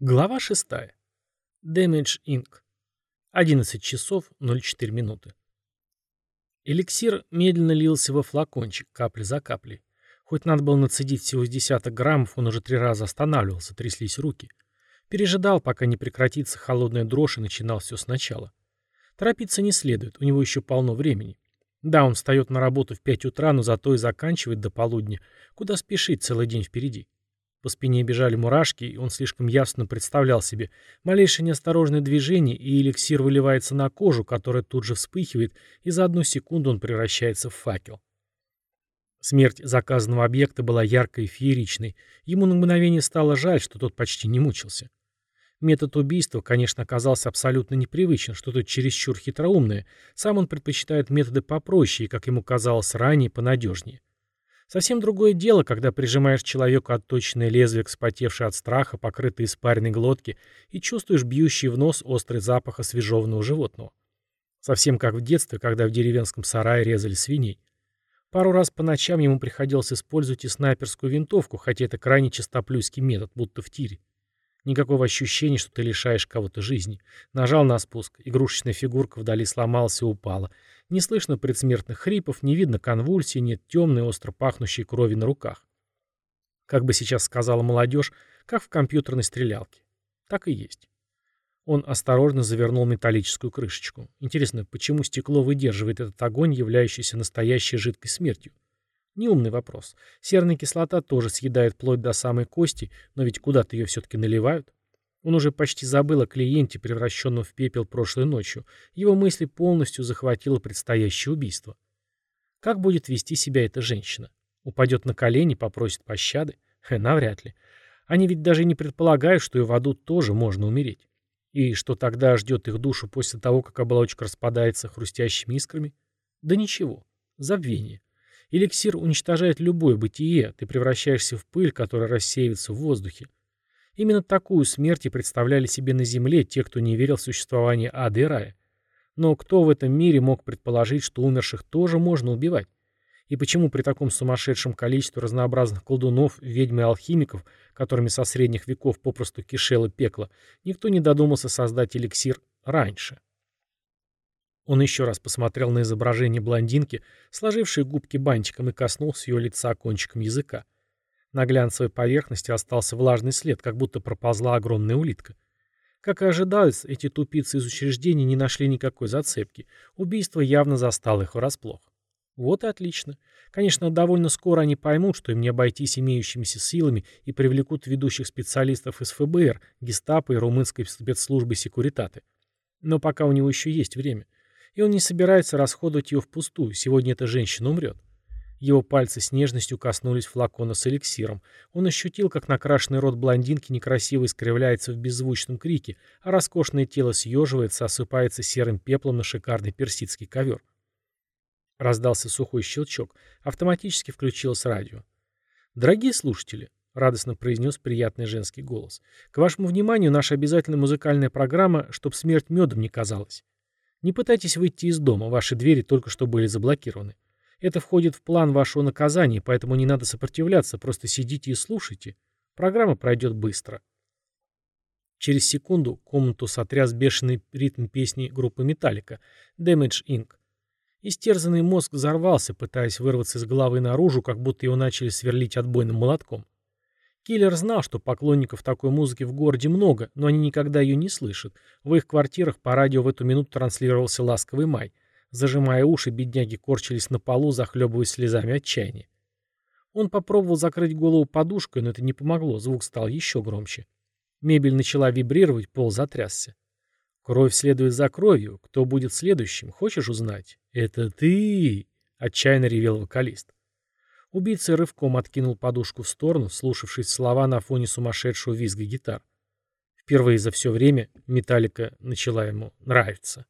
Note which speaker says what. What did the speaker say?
Speaker 1: Глава 6. Damage Inc. 11 часов 04 минуты. Эликсир медленно лился во флакончик, капля за каплей. Хоть надо было нацедить всего с десяток граммов, он уже три раза останавливался, тряслись руки. Пережидал, пока не прекратится холодная дрожь и начинал все сначала. Торопиться не следует, у него еще полно времени. Да, он встает на работу в 5 утра, но зато и заканчивает до полудня. Куда спешить целый день впереди? По спине бежали мурашки, и он слишком ясно представлял себе. Малейшее неосторожное движение, и эликсир выливается на кожу, которая тут же вспыхивает, и за одну секунду он превращается в факел. Смерть заказанного объекта была яркой и фееричной. Ему на мгновение стало жаль, что тот почти не мучился. Метод убийства, конечно, оказался абсолютно непривычен, что-то чересчур хитроумное. Сам он предпочитает методы попроще и, как ему казалось ранее, понадежнее. Совсем другое дело, когда прижимаешь человеку отточенное лезвие к спотевшей от страха, покрытой испаренной глотке, и чувствуешь бьющий в нос острый запах освежеванного животного. Совсем как в детстве, когда в деревенском сарае резали свиней. Пару раз по ночам ему приходилось использовать и снайперскую винтовку, хотя это крайне чистоплюйский метод, будто в тире. Никакого ощущения, что ты лишаешь кого-то жизни. Нажал на спуск, игрушечная фигурка вдали сломалась и упала. Не слышно предсмертных хрипов, не видно конвульсий, нет темной, остро пахнущей крови на руках. Как бы сейчас сказала молодежь, как в компьютерной стрелялке. Так и есть. Он осторожно завернул металлическую крышечку. Интересно, почему стекло выдерживает этот огонь, являющийся настоящей жидкой смертью? Неумный вопрос. Серная кислота тоже съедает плоть до самой кости, но ведь куда-то ее все-таки наливают. Он уже почти забыл о клиенте, превращенном в пепел прошлой ночью. Его мысли полностью захватило предстоящее убийство. Как будет вести себя эта женщина? Упадет на колени, попросит пощады? Хе, навряд ли. Они ведь даже не предполагают, что и в аду тоже можно умереть. И что тогда ждет их душу после того, как оболочка распадается хрустящими искрами? Да ничего. Забвение. Эликсир уничтожает любое бытие, ты превращаешься в пыль, которая рассеивается в воздухе. Именно такую смерть и представляли себе на земле те, кто не верил в существование ада и рая. Но кто в этом мире мог предположить, что умерших тоже можно убивать? И почему при таком сумасшедшем количестве разнообразных колдунов, ведьм и алхимиков, которыми со средних веков попросту кишело пекло, никто не додумался создать эликсир раньше? Он еще раз посмотрел на изображение блондинки, сложившей губки бантиком, и коснулся ее лица кончиком языка. На глянцевой поверхности остался влажный след, как будто проползла огромная улитка. Как и ожидалось, эти тупицы из учреждений не нашли никакой зацепки. Убийство явно застало их врасплох. Вот и отлично. Конечно, довольно скоро они поймут, что им не обойтись имеющимися силами и привлекут ведущих специалистов из ФБР, гестапо и румынской спецслужбы секуритаты. Но пока у него еще есть время. И он не собирается расходовать ее впустую. Сегодня эта женщина умрет. Его пальцы с нежностью коснулись флакона с эликсиром. Он ощутил, как накрашенный рот блондинки некрасиво искривляется в беззвучном крике, а роскошное тело съеживается, осыпается серым пеплом на шикарный персидский ковер. Раздался сухой щелчок. Автоматически включилось радио. «Дорогие слушатели», — радостно произнес приятный женский голос, «к вашему вниманию наша обязательная музыкальная программа «Чтоб смерть медом не казалась». Не пытайтесь выйти из дома, ваши двери только что были заблокированы. Это входит в план вашего наказания, поэтому не надо сопротивляться, просто сидите и слушайте. Программа пройдет быстро. Через секунду комнату сотряс бешеный ритм песни группы «Металлика» «Damage Inc». Истерзанный мозг взорвался, пытаясь вырваться из головы наружу, как будто его начали сверлить отбойным молотком. Киллер знал, что поклонников такой музыки в городе много, но они никогда ее не слышат. В их квартирах по радио в эту минуту транслировался «Ласковый май». Зажимая уши, бедняги корчились на полу, захлебываясь слезами отчаяния. Он попробовал закрыть голову подушкой, но это не помогло, звук стал еще громче. Мебель начала вибрировать, пол затрясся. «Кровь следует за кровью. Кто будет следующим? Хочешь узнать?» «Это ты!» — отчаянно ревел вокалист. Убийца рывком откинул подушку в сторону, слушавшись слова на фоне сумасшедшего визга гитар. Впервые за все время Металлика начала ему нравиться.